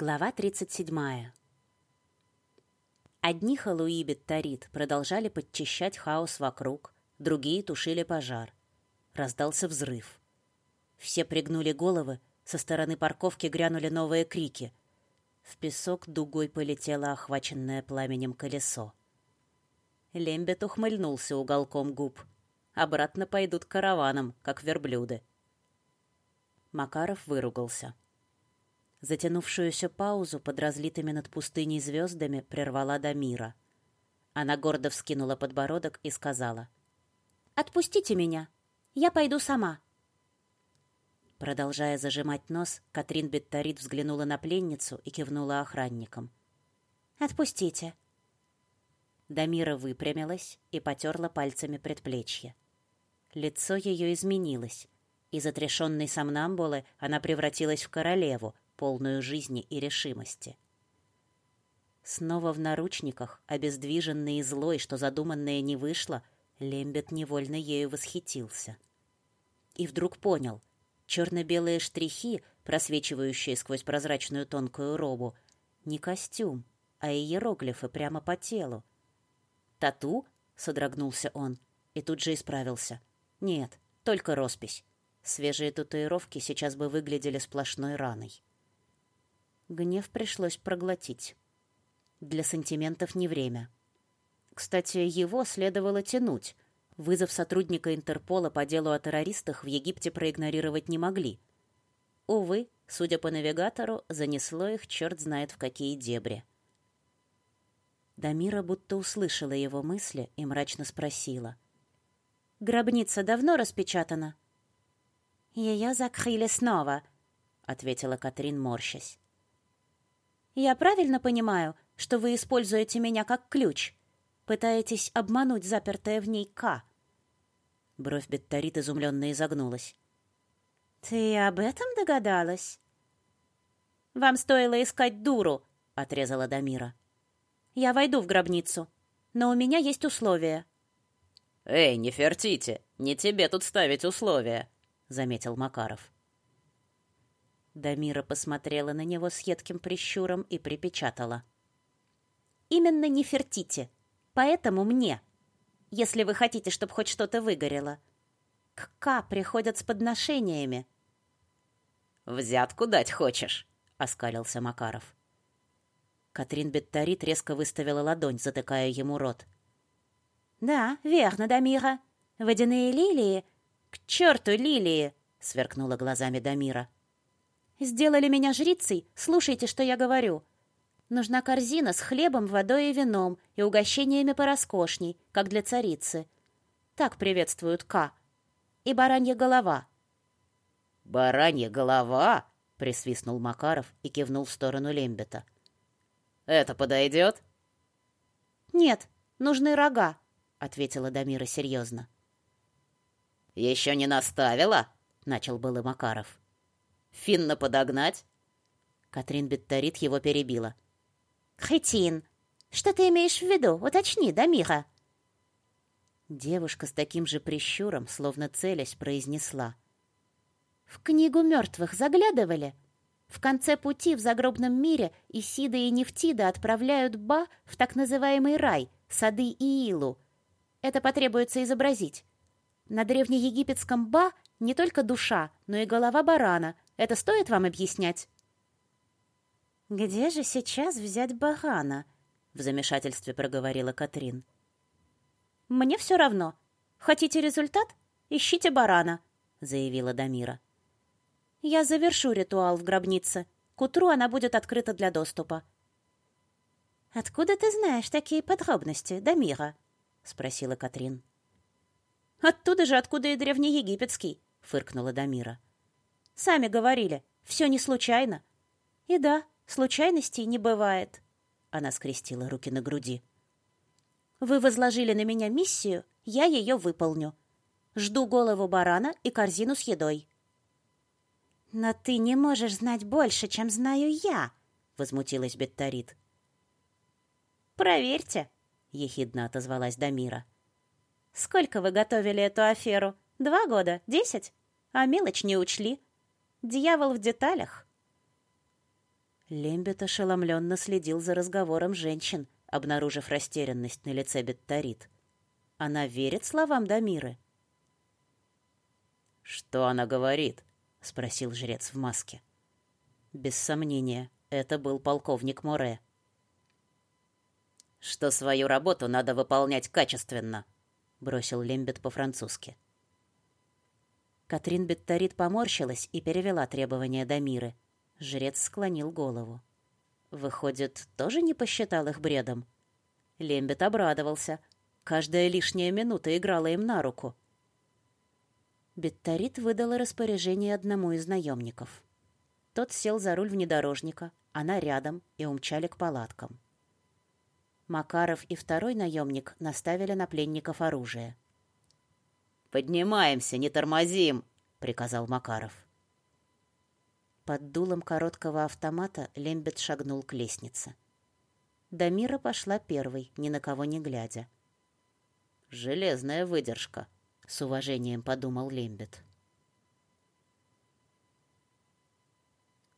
Глава 37. Одни халуи Беттарит продолжали подчищать хаос вокруг, другие тушили пожар. Раздался взрыв. Все пригнули головы, со стороны парковки грянули новые крики. В песок дугой полетело охваченное пламенем колесо. Лембет ухмыльнулся уголком губ. Обратно пойдут караваном, как верблюды. Макаров выругался. — Затянувшуюся паузу под разлитыми над пустыней звездами прервала Дамира. Она гордо вскинула подбородок и сказала. «Отпустите меня. Я пойду сама». Продолжая зажимать нос, Катрин Бетторит взглянула на пленницу и кивнула охранникам. «Отпустите». Дамира выпрямилась и потерла пальцами предплечье. Лицо ее изменилось. Из отрешенной сомнамбулы она превратилась в королеву, полную жизни и решимости. Снова в наручниках, обездвиженный и злой, что задуманное не вышло, Лембет невольно ею восхитился. И вдруг понял, черно-белые штрихи, просвечивающие сквозь прозрачную тонкую робу, не костюм, а иероглифы прямо по телу. «Тату?» — содрогнулся он и тут же исправился. «Нет, только роспись. Свежие татуировки сейчас бы выглядели сплошной раной». Гнев пришлось проглотить. Для сантиментов не время. Кстати, его следовало тянуть. Вызов сотрудника Интерпола по делу о террористах в Египте проигнорировать не могли. Увы, судя по навигатору, занесло их черт знает в какие дебри. Дамира будто услышала его мысли и мрачно спросила. «Гробница давно распечатана?» «Ее закрыли снова», — ответила Катрин, морщась. Я правильно понимаю, что вы используете меня как ключ? Пытаетесь обмануть запертое в ней К?» Бровь Бетторит изумленно изогнулась. «Ты об этом догадалась?» «Вам стоило искать дуру», — отрезала Дамира. «Я войду в гробницу, но у меня есть условия». «Эй, не фертите! Не тебе тут ставить условия!» — заметил Макаров. Дамира посмотрела на него с едким прищуром и припечатала. «Именно не фертите. Поэтому мне. Если вы хотите, чтобы хоть что-то выгорело. К К приходят с подношениями». «Взятку дать хочешь?» — оскалился Макаров. Катрин Бетторит резко выставила ладонь, затыкая ему рот. «Да, верно, Дамира. Водяные лилии...» «К черту лилии!» — сверкнула глазами Дамира. Сделали меня жрицей? Слушайте, что я говорю. Нужна корзина с хлебом, водой и вином и угощениями пороскошней, как для царицы. Так приветствуют К. И баранья голова. «Баранья голова?» — присвистнул Макаров и кивнул в сторону Лембета. «Это подойдет?» «Нет, нужны рога», — ответила Дамира серьезно. «Еще не наставила?» — начал было Макаров. Финна подогнать?» Катрин Бетторит его перебила. «Хретин, что ты имеешь в виду? Уточни, Дамира!» Девушка с таким же прищуром, словно целясь, произнесла. «В книгу мертвых заглядывали? В конце пути в загробном мире Исида и Нефтида отправляют Ба в так называемый рай, сады Иилу. Это потребуется изобразить. На древнеегипетском Ба не только душа, но и голова барана, это стоит вам объяснять?» «Где же сейчас взять барана?» — в замешательстве проговорила Катрин. «Мне все равно. Хотите результат? Ищите барана», — заявила Дамира. «Я завершу ритуал в гробнице. К утру она будет открыта для доступа». «Откуда ты знаешь такие подробности, Дамира?» — спросила Катрин. «Оттуда же, откуда и древнеегипетский», — фыркнула Дамира. Сами говорили, все не случайно. И да, случайностей не бывает. Она скрестила руки на груди. Вы возложили на меня миссию, я ее выполню. Жду голову барана и корзину с едой. Но ты не можешь знать больше, чем знаю я, возмутилась Бетторит. Проверьте, ехидно отозвалась Дамира. Сколько вы готовили эту аферу? Два года? Десять? А мелочь не учли. Дьявол в деталях. Лембет ошеломленно следил за разговором женщин, обнаружив растерянность на лице Бетторит. Она верит словам Дамиры? «Что она говорит?» — спросил жрец в маске. Без сомнения, это был полковник Море. «Что свою работу надо выполнять качественно», — бросил Лембет по-французски. Катрин Бетторит поморщилась и перевела требования Дамиры. Жрец склонил голову. Выходит, тоже не посчитал их бредом? Лембет обрадовался. Каждая лишняя минута играла им на руку. Бетторит выдала распоряжение одному из наемников. Тот сел за руль внедорожника, она рядом, и умчали к палаткам. Макаров и второй наемник наставили на пленников оружие. «Поднимаемся, не тормозим!» — приказал Макаров. Под дулом короткого автомата Лембет шагнул к лестнице. Дамира пошла первой, ни на кого не глядя. «Железная выдержка», — с уважением подумал Лембет.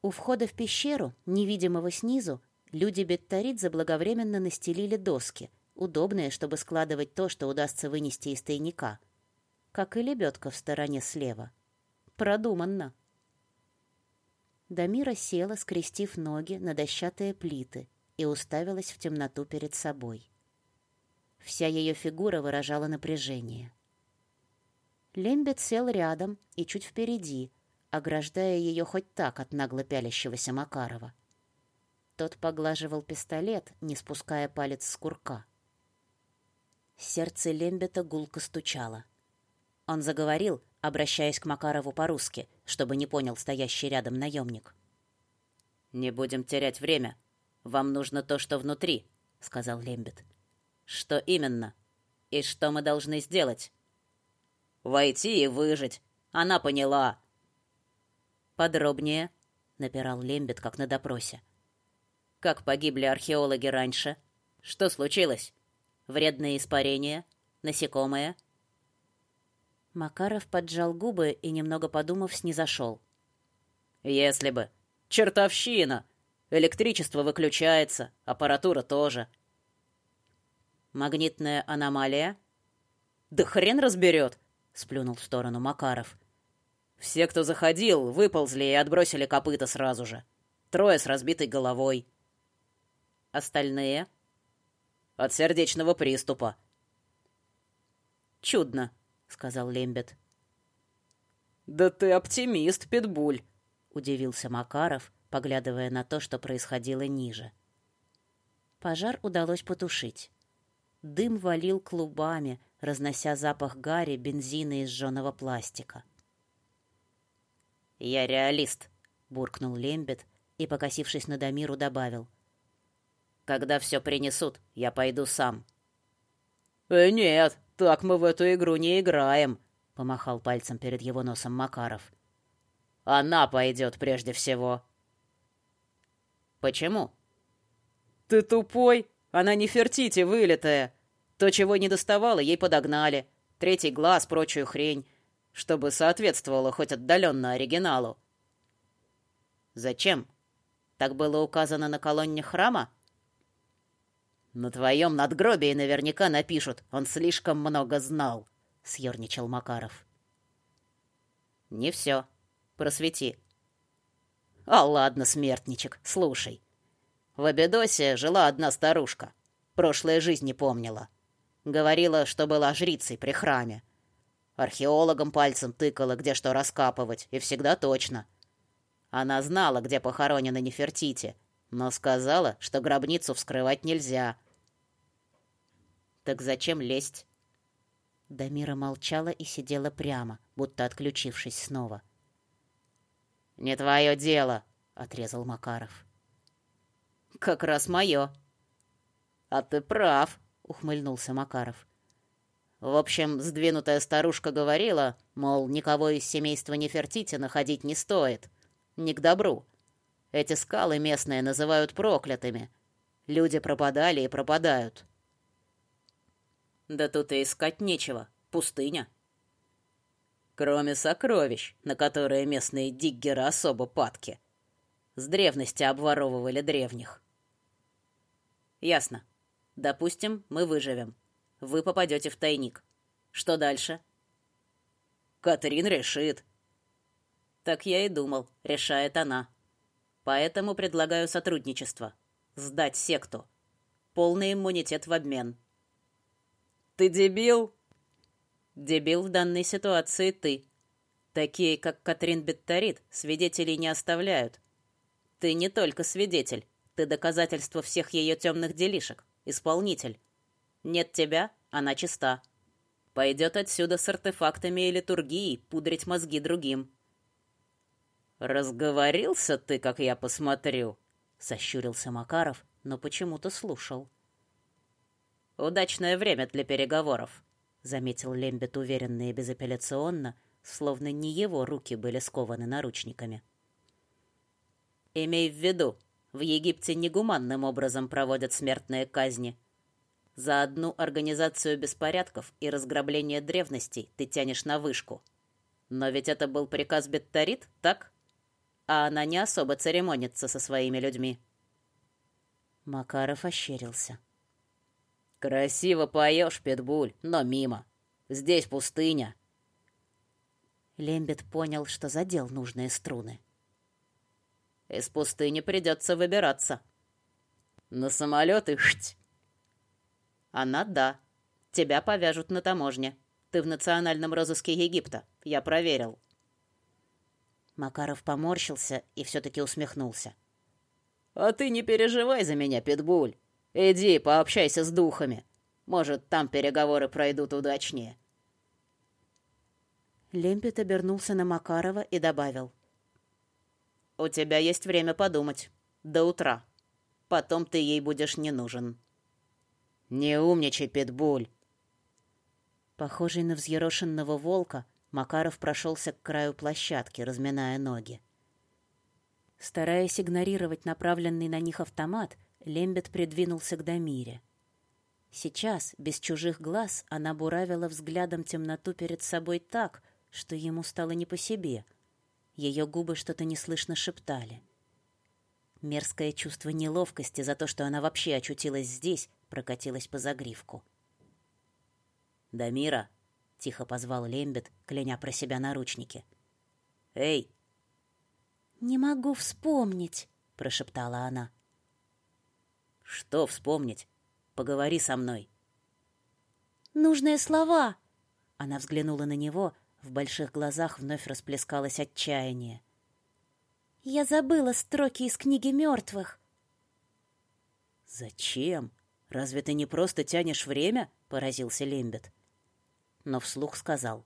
У входа в пещеру, невидимого снизу, люди Бетторит заблаговременно настелили доски, удобные, чтобы складывать то, что удастся вынести из тайника — как и лебедка в стороне слева. Продуманно. Дамира села, скрестив ноги на дощатые плиты, и уставилась в темноту перед собой. Вся ее фигура выражала напряжение. Лембет сел рядом и чуть впереди, ограждая ее хоть так от нагло пялящегося Макарова. Тот поглаживал пистолет, не спуская палец с курка. Сердце Лембета гулко стучало. Он заговорил, обращаясь к Макарову по-русски, чтобы не понял стоящий рядом наемник. «Не будем терять время. Вам нужно то, что внутри», — сказал Лембет. «Что именно? И что мы должны сделать?» «Войти и выжить. Она поняла». «Подробнее», — напирал Лембет, как на допросе. «Как погибли археологи раньше? Что случилось? Вредные испарения? Насекомые?» Макаров поджал губы и, немного подумав, снизошел. «Если бы. Чертовщина! Электричество выключается, аппаратура тоже». «Магнитная аномалия?» «Да хрен разберет!» — сплюнул в сторону Макаров. «Все, кто заходил, выползли и отбросили копыта сразу же. Трое с разбитой головой». «Остальные?» «От сердечного приступа». «Чудно», сказал Лембет. Да ты оптимист, Питбуль, удивился Макаров, поглядывая на то, что происходило ниже. Пожар удалось потушить. Дым валил клубами, разнося запах гари, бензина и сжёного пластика. «Я реалист», — буркнул Лембет и, покосившись на Дамиру, добавил. «Когда все принесут, я пойду сам». «Э, нет, так мы в эту игру не играем», — помахал пальцем перед его носом Макаров. «Она пойдет прежде всего». «Почему?» «Ты тупой? Она не фертити вылитая. То, чего не доставало, ей подогнали. Третий глаз, прочую хрень, чтобы соответствовало хоть отдаленно оригиналу». «Зачем? Так было указано на колонне храма?» «На твоем надгробии наверняка напишут, он слишком много знал», — съерничал Макаров. «Не все. Просвети». «А ладно, смертничек, слушай. В Абедосе жила одна старушка. Прошлой жизни помнила. Говорила, что была жрицей при храме. Археологом пальцем тыкала, где что раскапывать, и всегда точно. Она знала, где похоронена Нефертити, но сказала, что гробницу вскрывать нельзя. Так зачем лезть? Дамира молчала и сидела прямо, будто отключившись снова. «Не твое дело», — отрезал Макаров. «Как раз мое». «А ты прав», — ухмыльнулся Макаров. В общем, сдвинутая старушка говорила, мол, никого из семейства Нефертити находить не стоит. Не к добру. Эти скалы местные называют проклятыми. Люди пропадали и пропадают. Да тут и искать нечего. Пустыня. Кроме сокровищ, на которые местные диггеры особо падки. С древности обворовывали древних. Ясно. Допустим, мы выживем. Вы попадете в тайник. Что дальше? Катрин решит. Так я и думал, решает она. Поэтому предлагаю сотрудничество. Сдать секту. Полный иммунитет в обмен. Ты дебил? Дебил в данной ситуации ты. Такие, как Катрин Бетторит, свидетелей не оставляют. Ты не только свидетель, ты доказательство всех ее темных делишек, исполнитель. Нет тебя, она чиста. Пойдет отсюда с артефактами и литургией пудрить мозги другим. «Разговорился ты, как я посмотрю», — сощурился Макаров, но почему-то слушал. «Удачное время для переговоров», — заметил Лембет уверенно и безапелляционно, словно не его руки были скованы наручниками. «Имей в виду, в Египте негуманным образом проводят смертные казни. За одну организацию беспорядков и разграбление древностей ты тянешь на вышку. Но ведь это был приказ Бетторит, так?» А она не особо церемонится со своими людьми. Макаров ощерился. «Красиво поешь, Питбуль, но мимо. Здесь пустыня». Лембет понял, что задел нужные струны. «Из пустыни придется выбираться». «На самолеты? Шть!» «Она да. Тебя повяжут на таможне. Ты в национальном розыске Египта. Я проверил». Макаров поморщился и все-таки усмехнулся. «А ты не переживай за меня, Питбуль. Иди, пообщайся с духами. Может, там переговоры пройдут удачнее». Лемпет обернулся на Макарова и добавил. «У тебя есть время подумать. До утра. Потом ты ей будешь не нужен». «Не умничай, Питбуль!» Похожий на взъерошенного волка, Макаров прошелся к краю площадки, разминая ноги. Стараясь игнорировать направленный на них автомат, Лембет придвинулся к Дамире. Сейчас, без чужих глаз, она буравила взглядом темноту перед собой так, что ему стало не по себе. Ее губы что-то неслышно шептали. Мерзкое чувство неловкости за то, что она вообще очутилась здесь, прокатилось по загривку. «Дамира!» Тихо позвал Лембет, кляня про себя наручники. Эй. Не могу вспомнить, прошептала она. Что вспомнить? Поговори со мной. Нужные слова. Она взглянула на него, в больших глазах вновь расплескалось отчаяние. Я забыла строки из книги мертвых. Зачем? Разве ты не просто тянешь время? поразился Лембет но вслух сказал.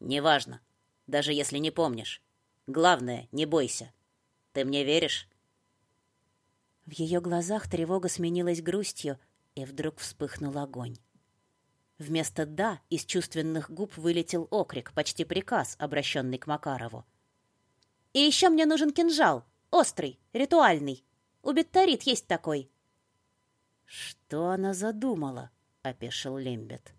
«Неважно, даже если не помнишь. Главное, не бойся. Ты мне веришь?» В ее глазах тревога сменилась грустью, и вдруг вспыхнул огонь. Вместо «да» из чувственных губ вылетел окрик, почти приказ, обращенный к Макарову. «И еще мне нужен кинжал, острый, ритуальный. У Бетторит есть такой». «Что она задумала?» — опешил Лембет.